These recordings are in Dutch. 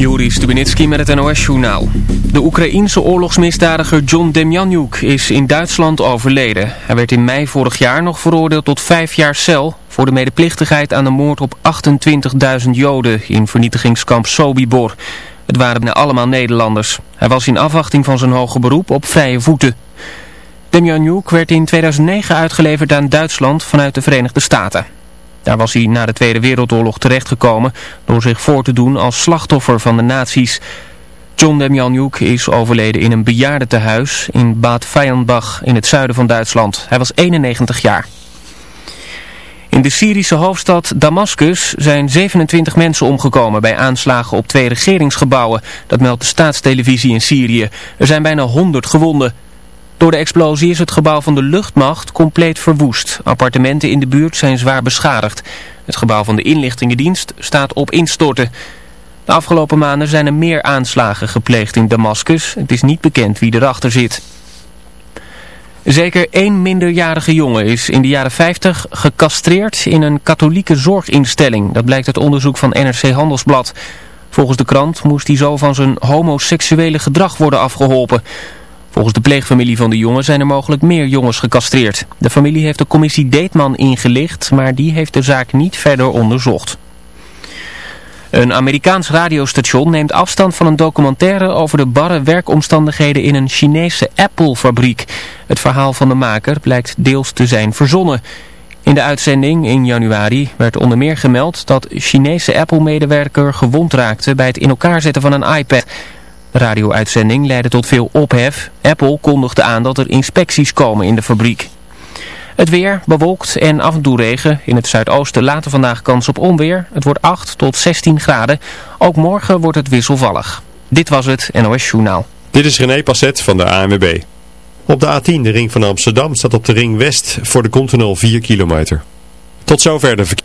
Juri Stubenitski met het NOS-journaal. De Oekraïense oorlogsmisdadiger John Demjanjuk is in Duitsland overleden. Hij werd in mei vorig jaar nog veroordeeld tot vijf jaar cel... voor de medeplichtigheid aan de moord op 28.000 Joden in vernietigingskamp Sobibor. Het waren allemaal Nederlanders. Hij was in afwachting van zijn hoge beroep op vrije voeten. Demjanjuk werd in 2009 uitgeleverd aan Duitsland vanuit de Verenigde Staten. Daar was hij na de Tweede Wereldoorlog terechtgekomen door zich voor te doen als slachtoffer van de nazi's. John Demjanjuk is overleden in een bejaardentehuis in Bad Feijenbach in het zuiden van Duitsland. Hij was 91 jaar. In de Syrische hoofdstad Damascus zijn 27 mensen omgekomen bij aanslagen op twee regeringsgebouwen. Dat meldt de staatstelevisie in Syrië. Er zijn bijna 100 gewonden. Door de explosie is het gebouw van de luchtmacht compleet verwoest. Appartementen in de buurt zijn zwaar beschadigd. Het gebouw van de inlichtingendienst staat op instorten. De afgelopen maanden zijn er meer aanslagen gepleegd in Damascus. Het is niet bekend wie erachter zit. Zeker één minderjarige jongen is in de jaren 50 gecastreerd in een katholieke zorginstelling. Dat blijkt uit onderzoek van NRC Handelsblad. Volgens de krant moest hij zo van zijn homoseksuele gedrag worden afgeholpen. Volgens de pleegfamilie van de jongen zijn er mogelijk meer jongens gecastreerd. De familie heeft de commissie Deetman ingelicht, maar die heeft de zaak niet verder onderzocht. Een Amerikaans radiostation neemt afstand van een documentaire over de barre werkomstandigheden in een Chinese Apple-fabriek. Het verhaal van de maker blijkt deels te zijn verzonnen. In de uitzending in januari werd onder meer gemeld dat Chinese Apple-medewerker gewond raakte bij het in elkaar zetten van een iPad. De radio-uitzending leidde tot veel ophef. Apple kondigde aan dat er inspecties komen in de fabriek. Het weer bewolkt en af en toe regen. In het zuidoosten later vandaag kans op onweer. Het wordt 8 tot 16 graden. Ook morgen wordt het wisselvallig. Dit was het NOS Journaal. Dit is René Passet van de ANWB. Op de A10, de ring van Amsterdam, staat op de ring West voor de Continental 4 kilometer. Tot zover de verkeer.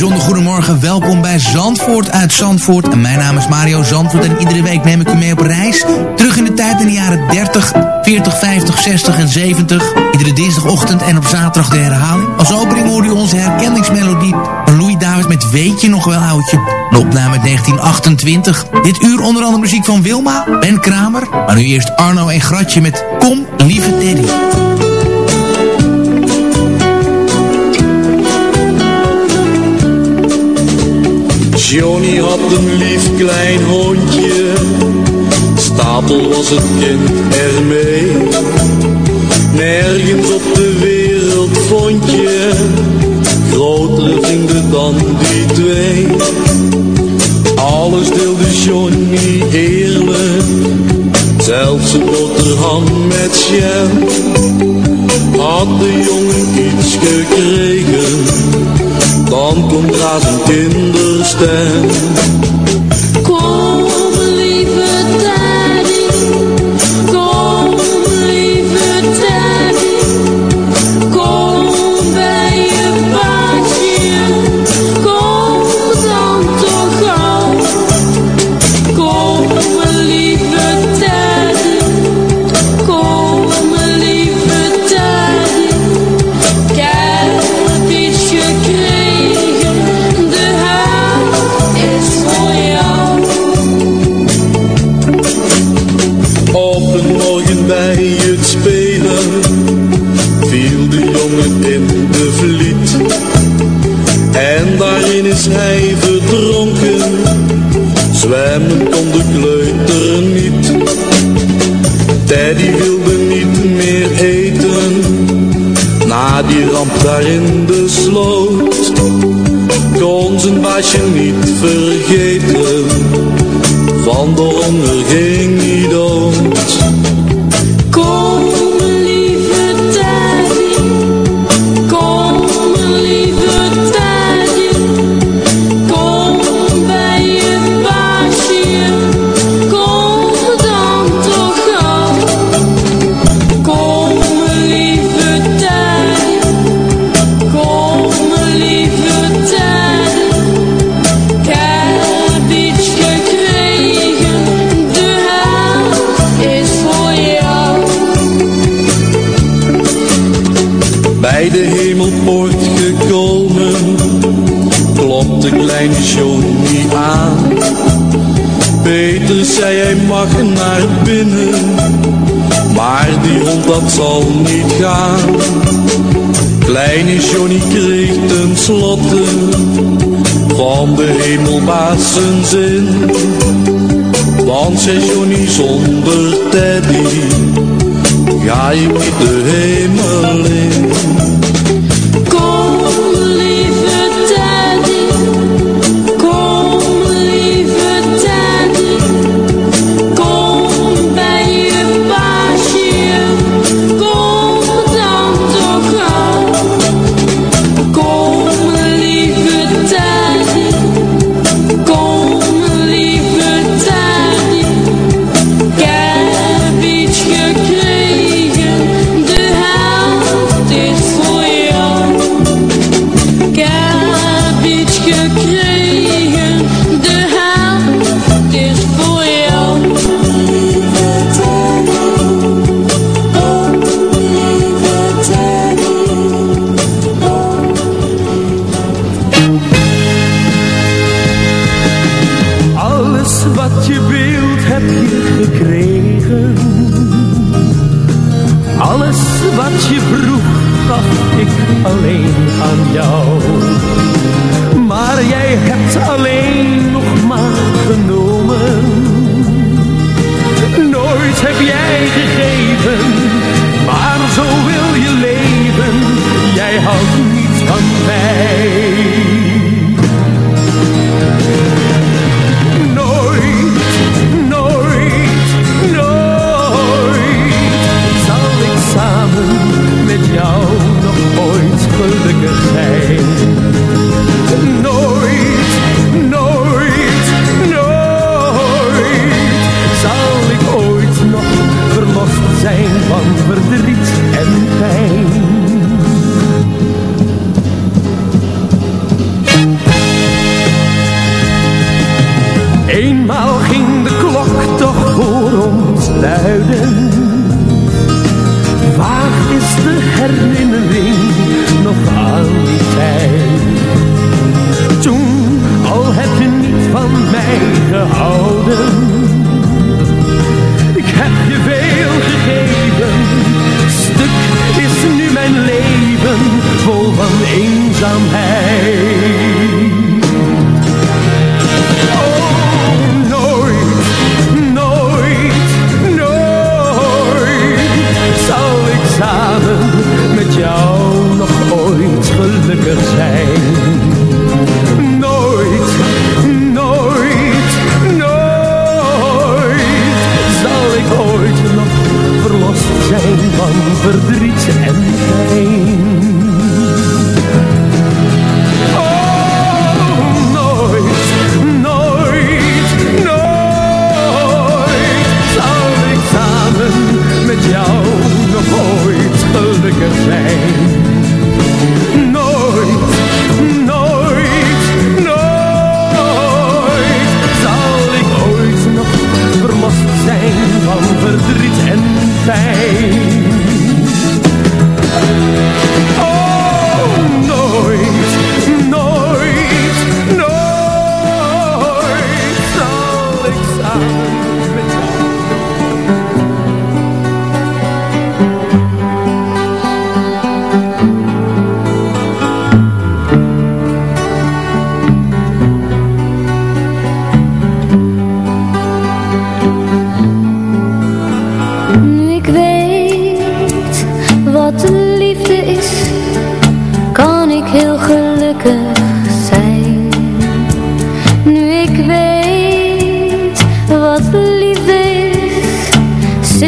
Bijzonder goedemorgen, welkom bij Zandvoort uit Zandvoort. En mijn naam is Mario Zandvoort en iedere week neem ik u mee op reis. Terug in de tijd in de jaren 30, 40, 50, 60 en 70. Iedere dinsdagochtend en op zaterdag de herhaling. Als opening hoorde u onze herkenningsmelodie van Louis David met Weet je nog wel oudje. Een opname uit 1928. Dit uur onder andere muziek van Wilma, Ben Kramer. Maar nu eerst Arno en Gratje met Kom, lieve Teddy. Johnny had een lief klein hondje, stapel was het kind ermee. Nergens op de wereld vond je grotere vrienden dan die twee. Alles deelde Johnny eerlijk, zelfs een boterham met jam. Had de jongen iets gekregen, dan komt daar zijn kinderstem.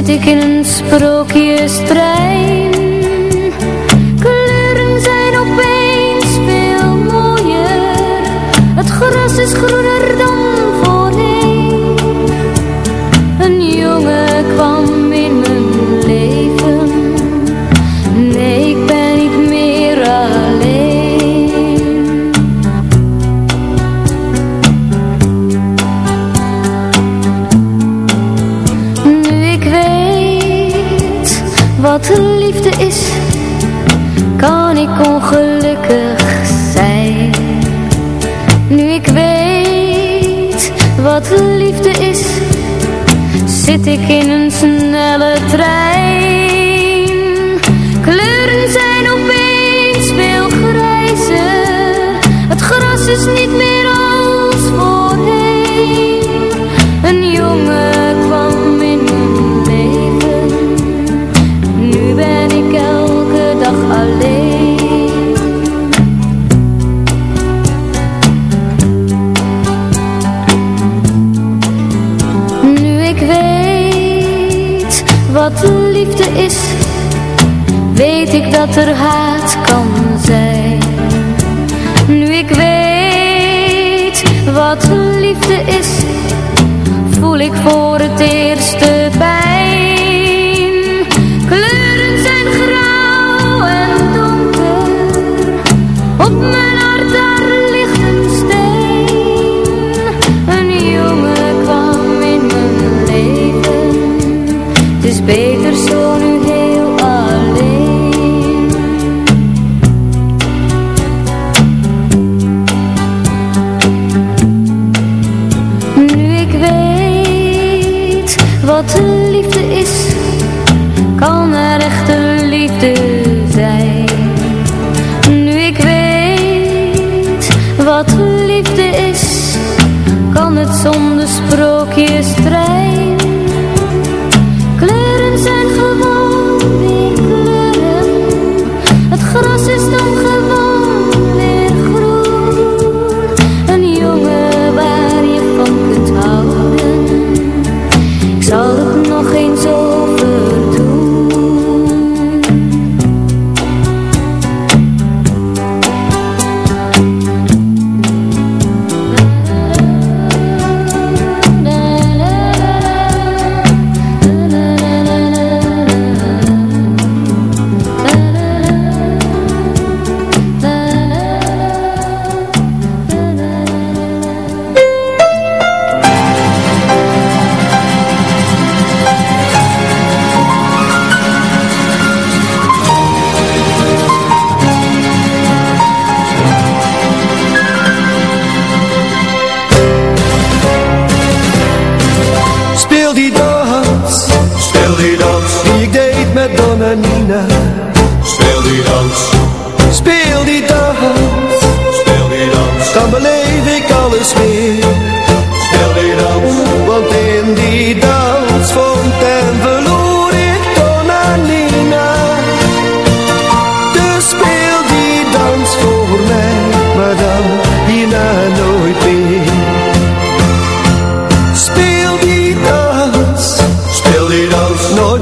zit ik in een sprookjestrein. Kleuren zijn opeens veel mooier. Het gras is groen. ik in een snelle trein. dat er haat kan zijn. Nu ik weet wat liefde is, voel ik voor het eerst. wat de liefde is, kan er echte liefde zijn. Nu ik weet wat liefde is, kan het zonder sprookjes strijden.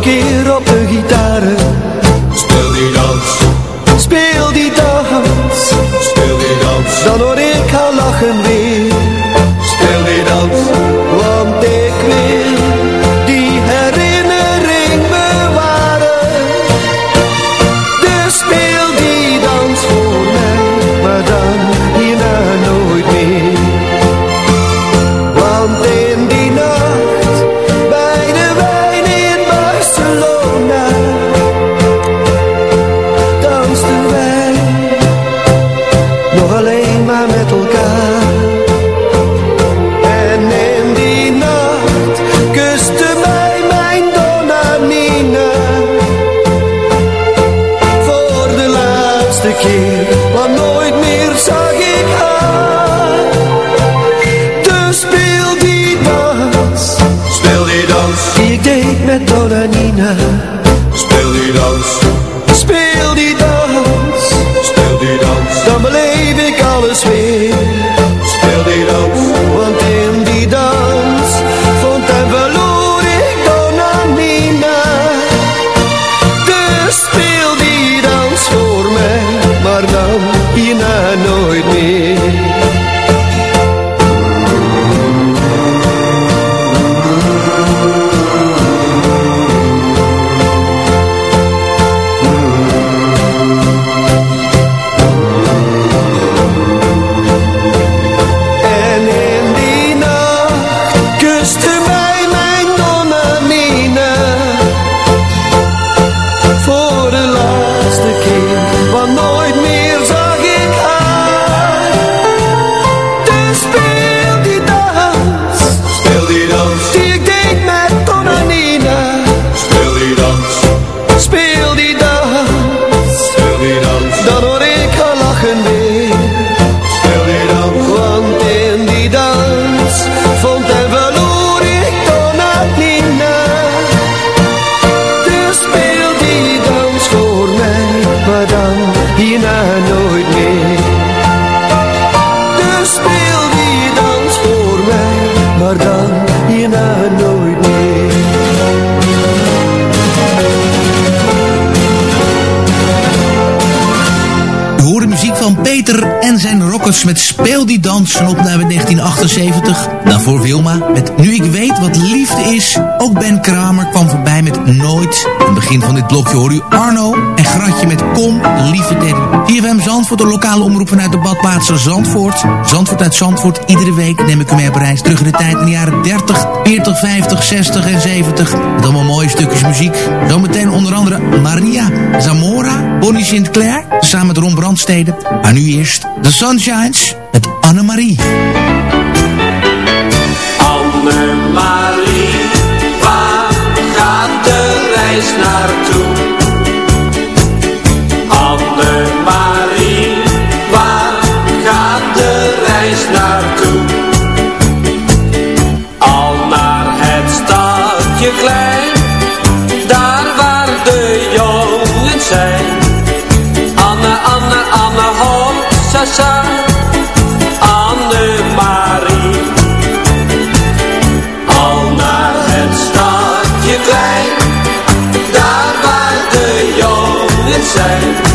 give up met Speel die dans, een opname 1978. Daarvoor Wilma met Nu ik weet wat liefde is. Ook Ben Kramer kwam voorbij met Nooit. Aan het begin van dit blokje hoor u Arno en Gratje met Kom, lieve Daddy. IFM Zandvoort, de lokale omroep vanuit de badplaats Zandvoort. Zandvoort uit Zandvoort, iedere week neem ik u mee op reis terug in de tijd in de jaren 30, 40, 50, 60 en 70. Met allemaal mooie stukjes muziek. Zometeen onder andere Maria Zamora, Bonnie Sinclair, samen met Ron Brandstede. Maar nu eerst The Sunshines met Annemarie. Annemarie, waar gaat de reis naartoe? Zijn.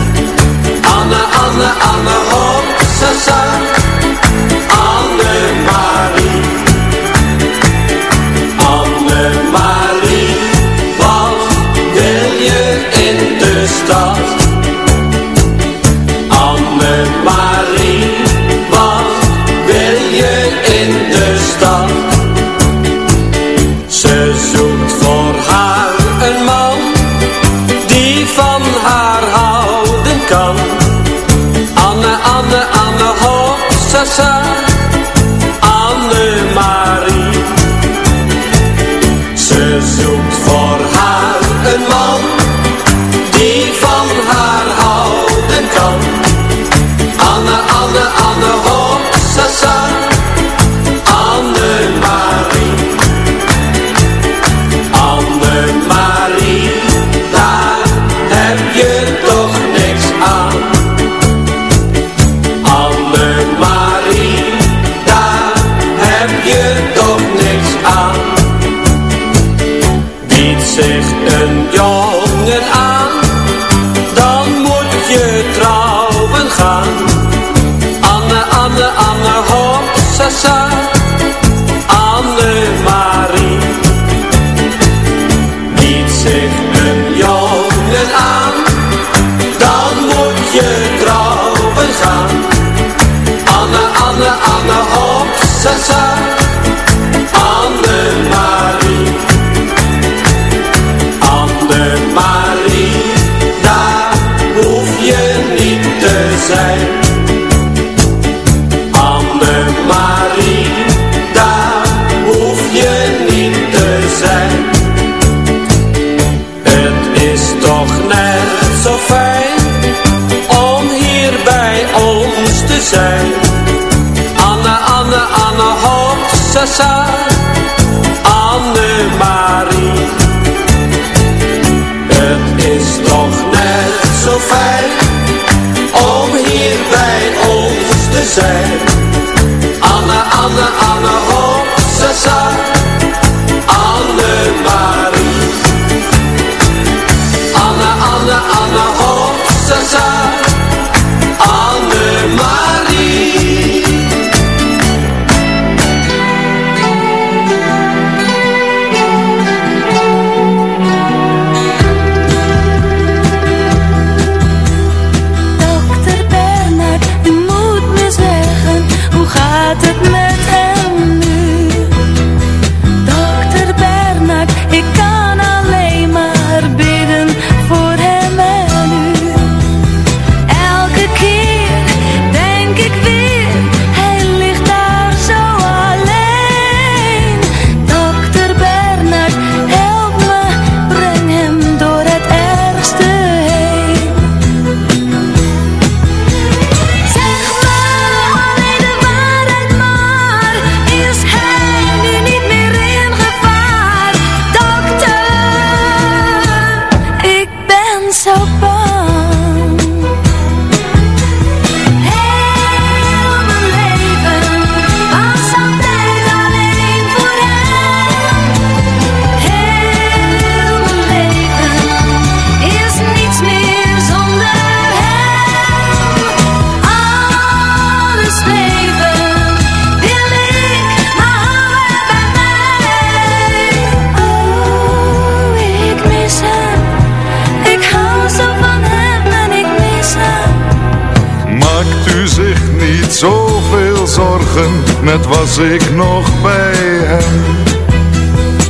Sa, sa, net was ik nog bij hem.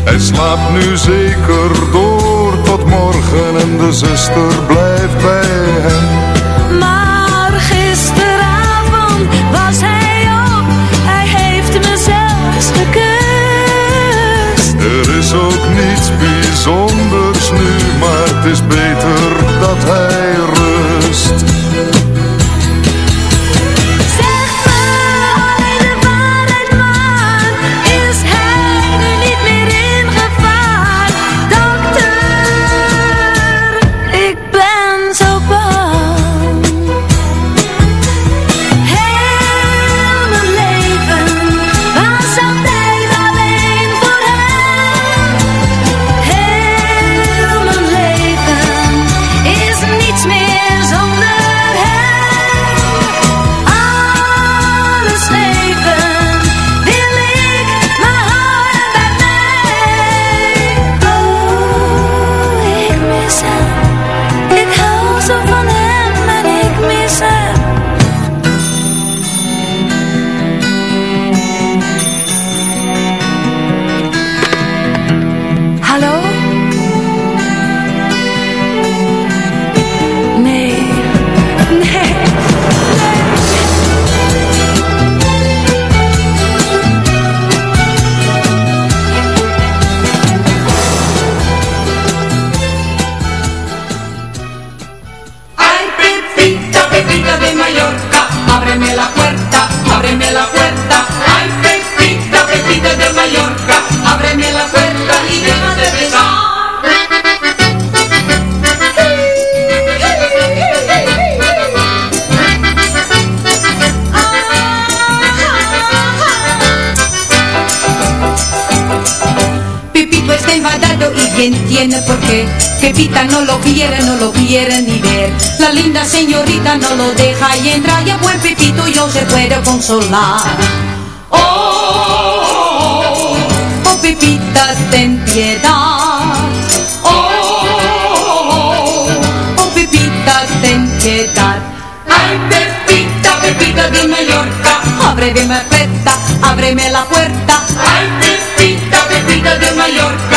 Hij slaapt nu zeker door tot morgen en de zuster blijft bij hem. Maar gisteravond was hij op, hij heeft me zelfs gekust. Er is ook niets bijzonders nu, maar het is beter quiere, no lo quiere ni ver. La linda señorita no lo deja y entra y buen Pepito yo se puede consolar. Oh, oh, oh, Pepita, ten piedad. Oh, oh, oh, Pepita, ten piedad. Ay, Pepita, Pepita de Mallorca, Ábreme puerta, ábreme la puerta. Ay, Pepita, Pepita de Mallorca,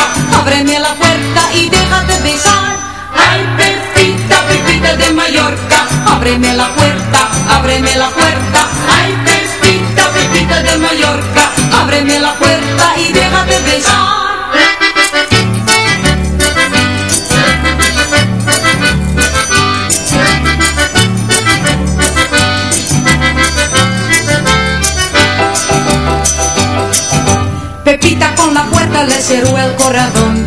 Ábreme la puerta, ábreme la puerta. Ay, Pepita, Pepita de Mallorca, Ábreme la puerta y déjate besar. Pepita con la puerta le cerró el corazón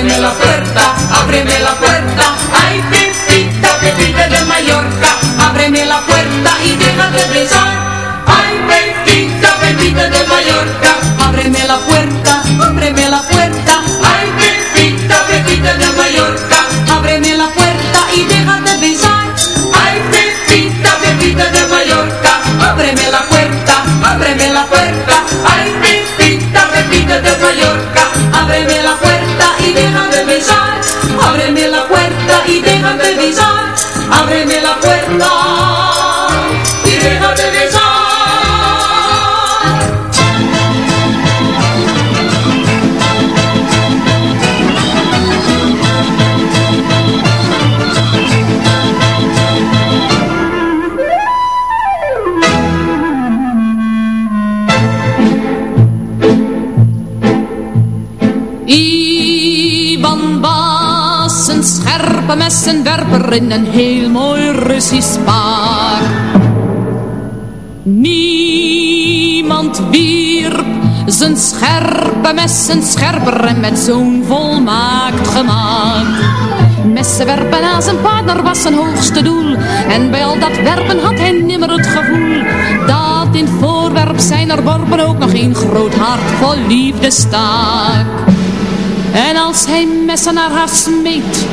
Ábreme la puerta, ábreme la puerta. Ay, Pepita, Pepita de Mallorca, Ábreme la puerta y déjate besar Ay, Pepita, Pepita de Mallorca, Ábreme la puerta, ábreme la puerta. Ay, Pepita, Pepita de Mallorca, Ábreme la puerta y déjate besar Ay, Pepita, Pepita de Mallorca, Ábreme la puerta, ábreme la puerta. Ay, Pepita, Pepita de Mallorca, Ábreme la puerta besar Ábreme la puerta y déjame besar ábreme la puerta y déjate scherpe messenwerper in een heel mooi Russisch paar. Niemand wierp zijn scherpe messen scherper en met zo'n volmaakt gemaakt. messen werpen aan zijn partner was zijn hoogste doel. En bij al dat werpen had hij nimmer het gevoel dat in voorwerp zijn er worpen ook nog een groot hart vol liefde stak. En als hij messen naar haar smeet,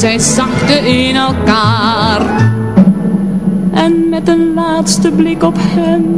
zij zakte in elkaar. En met een laatste blik op hem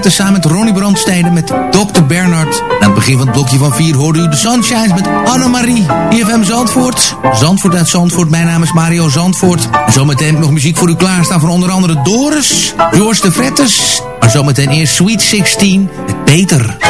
tezamen met Ronnie Brandstede met Dr. Bernard. Aan het begin van het blokje van 4 hoorde u de Sunshines met Annemarie. IFM Zandvoort. Zandvoort uit Zandvoort. Mijn naam is Mario Zandvoort. En zometeen nog muziek voor u klaarstaan van onder andere Doris, George de Vrettes. Maar zometeen eerst Sweet 16 met Peter.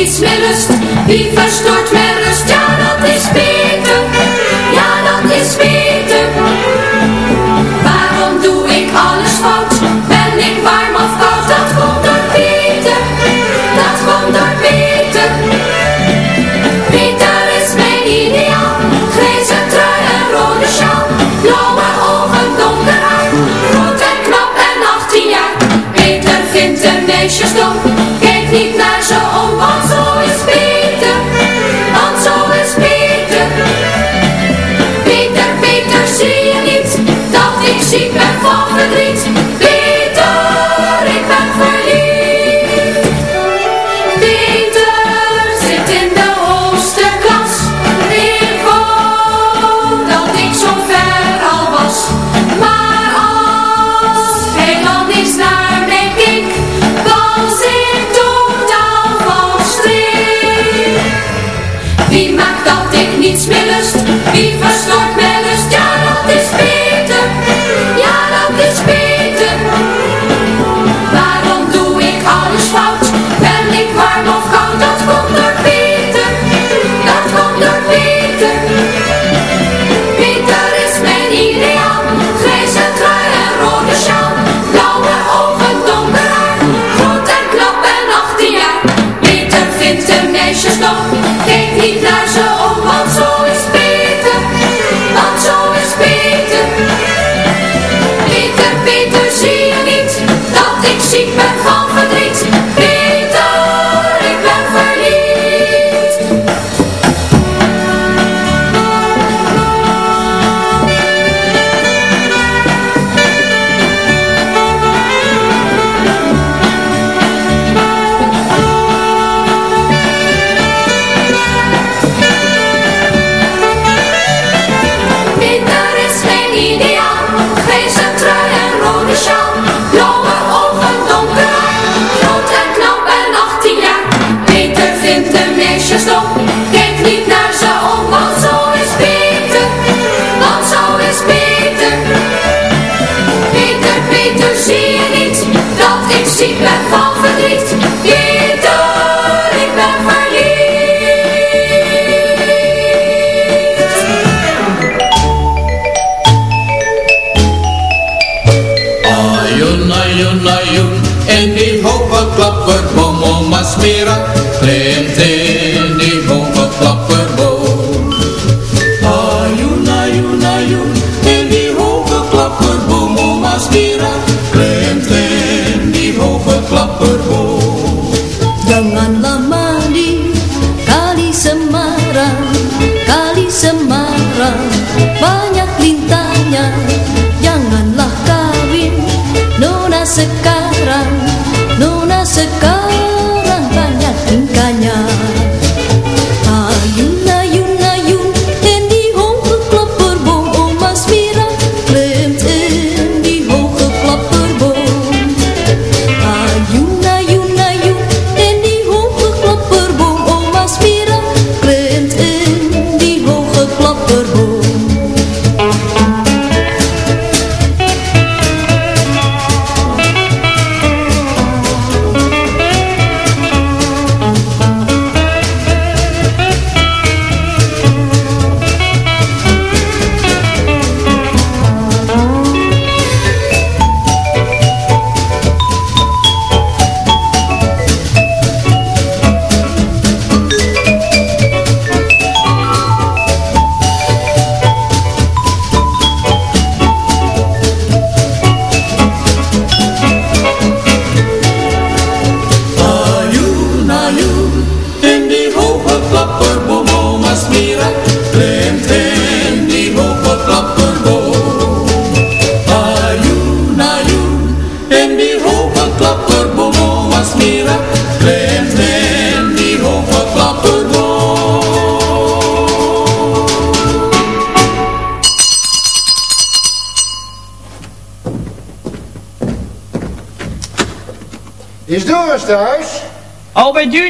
Niets meer lust? Wie verstoort mijn rust?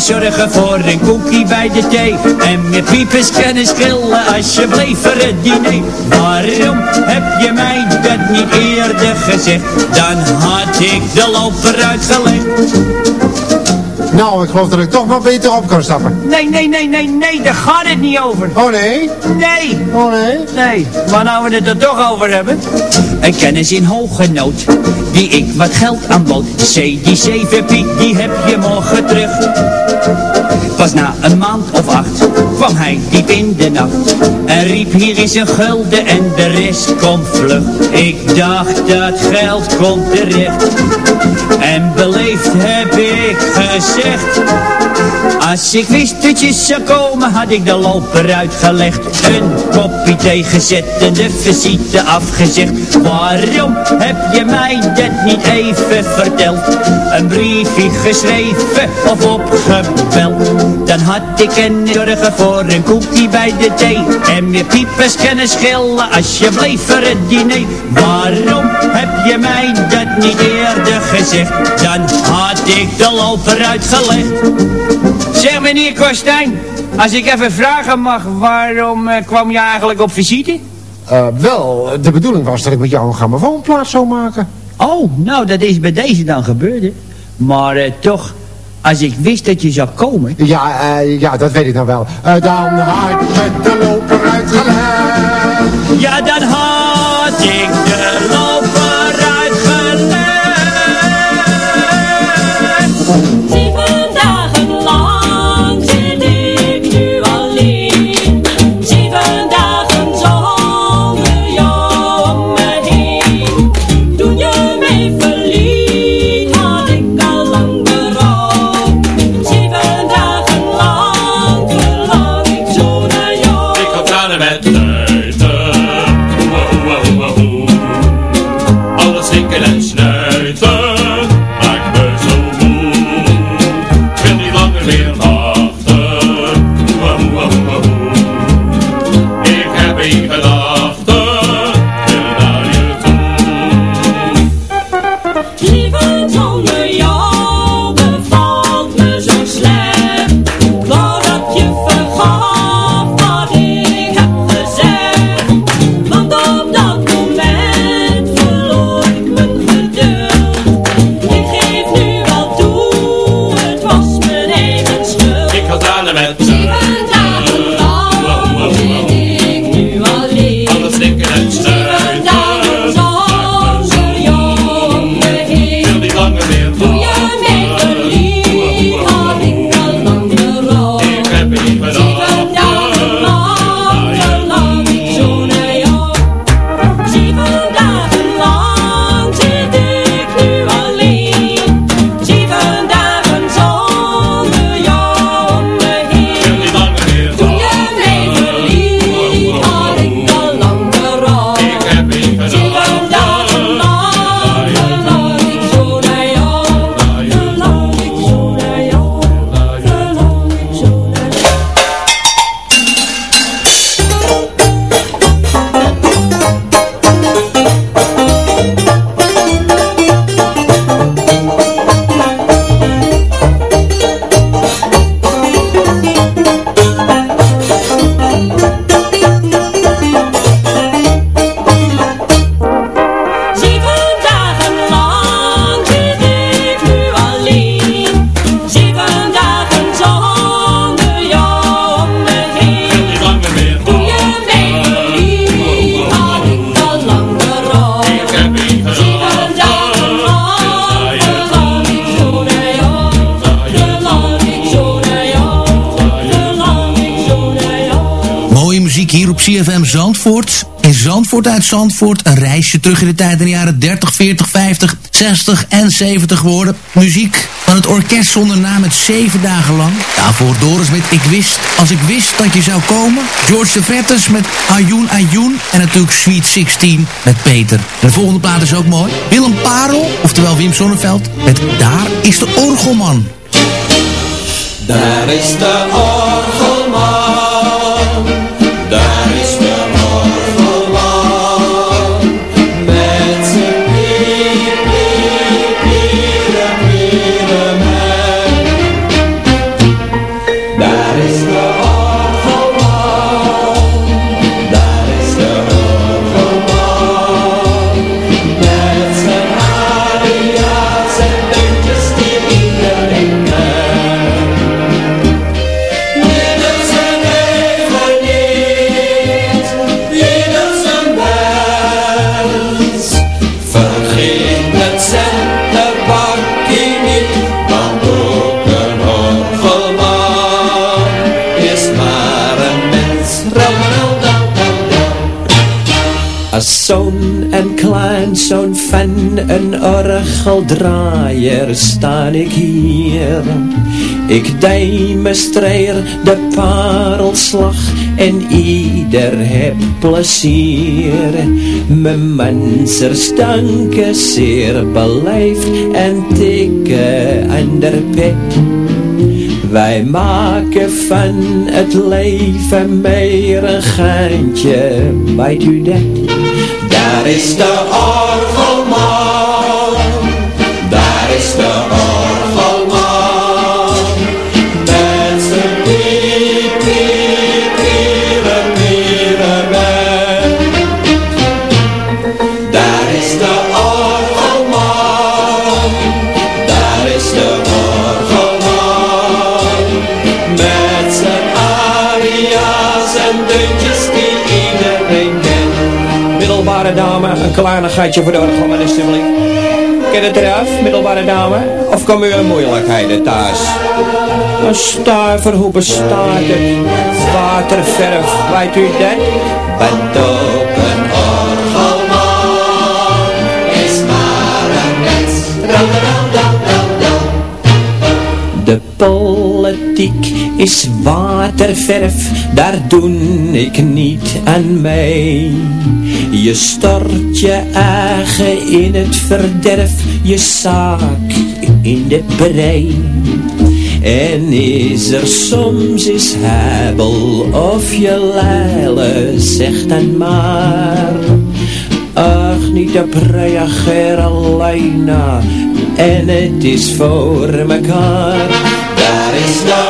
Zorgen voor een koekie bij de thee. En mijn piepers kunnen schillen alsjeblieft voor het diner. Waarom heb je mij dat niet eerder gezegd? Dan had ik de loper uitgelegd. Nou, ik geloof dat ik toch maar beter op kan stappen. Nee, nee, nee, nee, nee, daar gaat het niet over. Oh nee? Nee. Oh nee? Nee, maar nou we het er toch over hebben. Een kennis in hoge nood, die ik wat geld aanbood. C, die zeven piek, die heb je morgen terug. Pas na een maand of acht kwam hij diep in de nacht. En riep hier is een gulden en de rest komt vlug. Ik dacht dat geld komt terecht. En beleefd heb ik gezegd. Als ik wist dat je zou komen, had ik de loper uitgelegd. Een kopje thee gezet en de visite afgezegd. Waarom heb je mij dat niet even verteld? Een briefje geschreven of opgebeld. Dan had ik een zorgen voor een koekje bij de thee. En meer piepers kunnen schillen alsjeblieft voor het diner. Waarom heb je mij dat niet eerder gezegd? Dan had ik de loper uitgelegd. Zeg meneer Kostijn, als ik even vragen mag, waarom eh, kwam je eigenlijk op visite? Eh, wel, de bedoeling was dat ik met jou een grammofoonplaat zou maken. Oh, nou dat is bij deze dan gebeurd, hè. Maar eh, toch, als ik wist dat je zou komen... Ja, eh, ja, dat weet ik dan wel. Eh, dan had ik de loper uitgelegd. Ja, dan had ik de loper Zandvoort. In Zandvoort uit Zandvoort. Een reisje terug in de tijd in de jaren 30, 40, 50, 60 en 70 geworden. Muziek van het orkest zonder naam het zeven dagen lang. Daarvoor Doris met Ik wist, als ik wist dat je zou komen. George de Vetters met Ayoun Ayoun. En natuurlijk Sweet 16 met Peter. De volgende plaat is ook mooi. Willem Parel, oftewel Wim Sonneveld. Met Daar is de Orgelman. Daar is de orgelman, Zoon en kleinzoon van een orgeldraaier staan ik hier. Ik demonstreer de parelslag en ieder heb plezier. Mijn mensers danken zeer beleefd en tikken aan de pet. Wij maken van het leven meer een geintje, weet u? Daar is de orgelman, een kleinigheidje voor de orgelman alsjeblieft. Ken het eraf, middelbare dame? Of komen u in moeilijkheden thuis? Een stuiver, hoe bestaat het? Waterverf, weet u dat? Bent politiek is waterverf, daar doe ik niet aan mee. Je stort je eigen in het verderf, je zaak in de brei. En is er soms is hebel of je leile, zeg dan maar. Ach, niet op reageer alleen en het is voor mekaar. Daar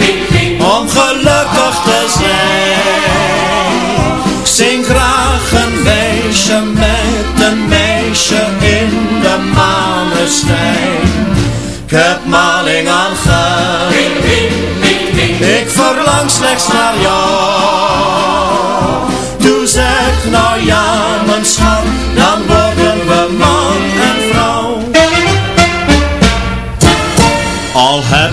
Om gelukkig te zijn zing graag een weesje met een meisje in de maneschijn ik heb maling aan. Ik verlang slechts naar jou. Doe zeg nou ja, mijn schat,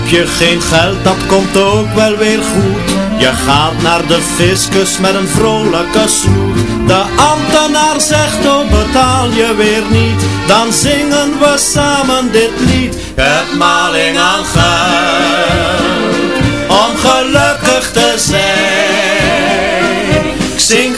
je geen geld, dat komt ook wel weer goed. Je gaat naar de fiscus met een vrolijke snoet. De ambtenaar zegt, oh betaal je weer niet. Dan zingen we samen dit lied. Het maling aan geld, om gelukkig te zijn. Ik zing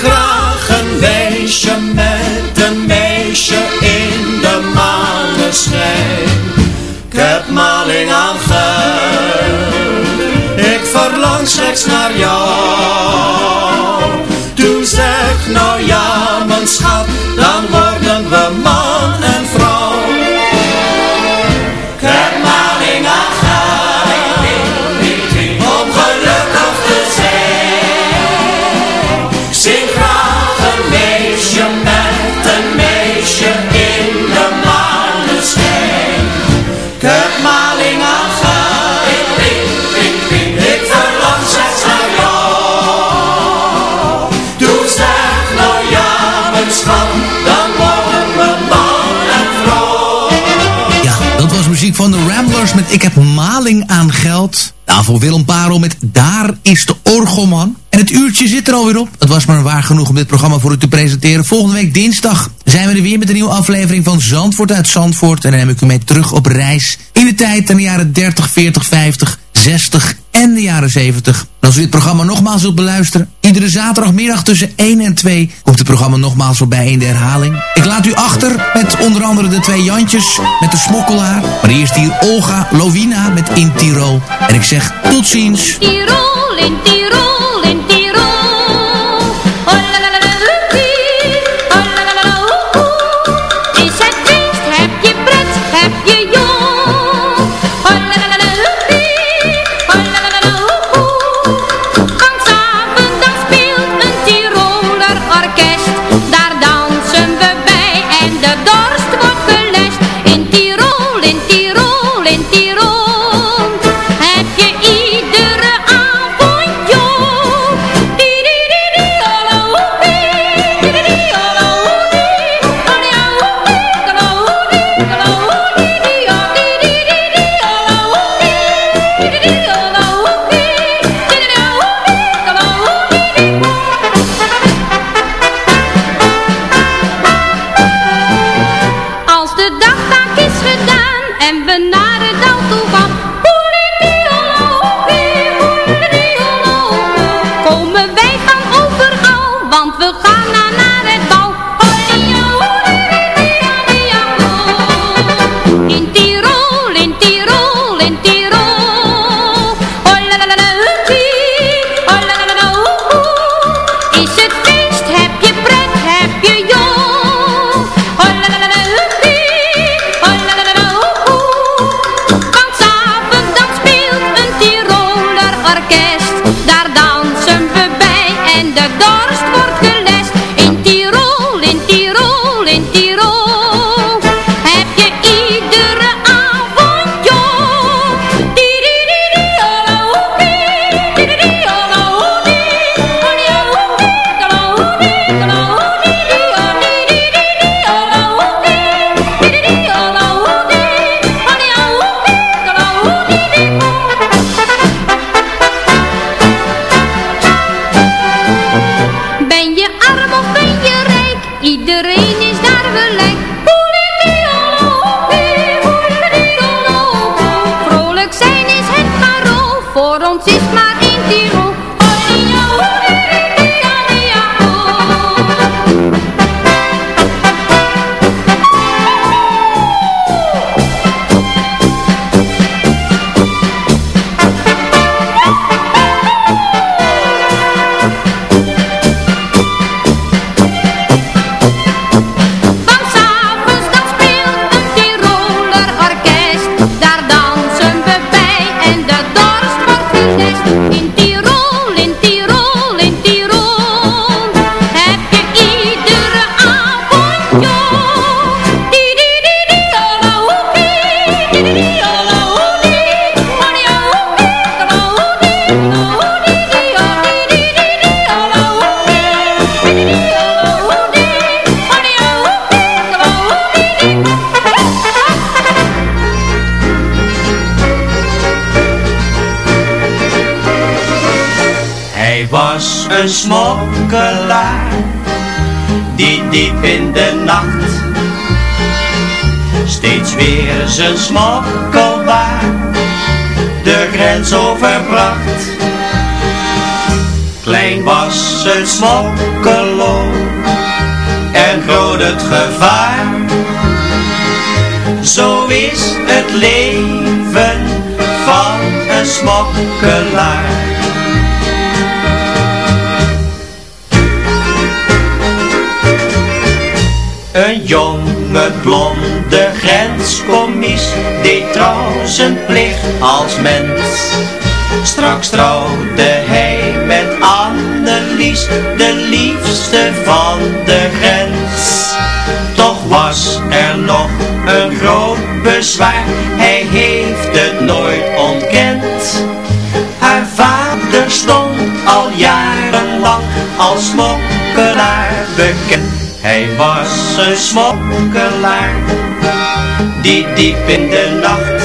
slechts naar jou. Toen zeg nou ja, mijn schat, dan worden we man Ik heb maling aan geld. Daarvoor Willem Parel met Daar is de Orgelman. En het uurtje zit er alweer op. Het was maar waar genoeg om dit programma voor u te presenteren. Volgende week dinsdag zijn we er weer met een nieuwe aflevering van Zandvoort uit Zandvoort. En dan neem ik u mee terug op reis in de tijd in de jaren 30, 40, 50, 60 en de jaren 70. En als u dit programma nogmaals wilt beluisteren, iedere zaterdagmiddag tussen 1 en 2 komt het programma nogmaals voorbij in de herhaling. Ik laat u achter met onder andere de twee Jantjes met de smokkelaar. Maar eerst hier Olga Lovina met In Tirol. En ik zeg tot ziens. Tirol, in Tirol, de grens overbracht. Klein was het smokkelo en groot het gevaar. Zo is het leven van een smokkelaar. Deed trouw zijn plicht als mens. Straks trouwde hij met Annelies, de liefste van de grens. Toch was er nog een groot bezwaar, hij heeft het nooit ontkend. Haar vader stond al jarenlang als smokkelaar bekend. Hij was een smokkelaar die diep in de nacht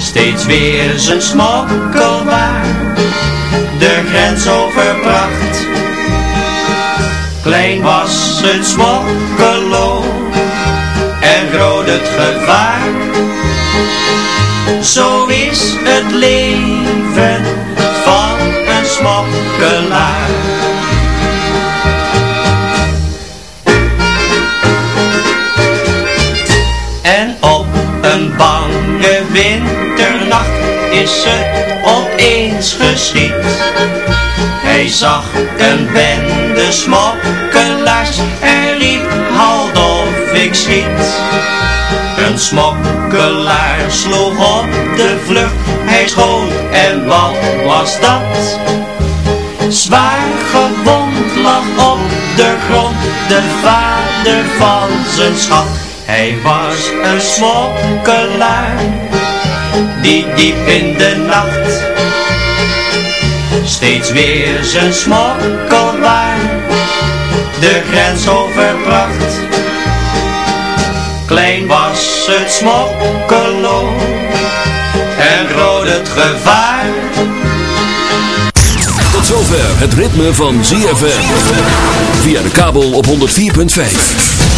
steeds weer zijn smokkelwaar de grens overbracht. Klein was het smokkelo en groot het gevaar. Zo is het leven van een smokkelaar. Is het opeens. Hij zag een bende smokkelaars en riep, halt of ik schiet. Een smokkelaar sloeg op de vlucht, hij schoot en wat was dat? Zwaar gewond lag op de grond de vader van zijn schat. Hij was een smokkelaar die diep in de nacht steeds weer zijn smokkelwaar de grens overbracht. Klein was het smokkelo en groot het gevaar. Tot zover het ritme van ZFM. Via de kabel op 104.5.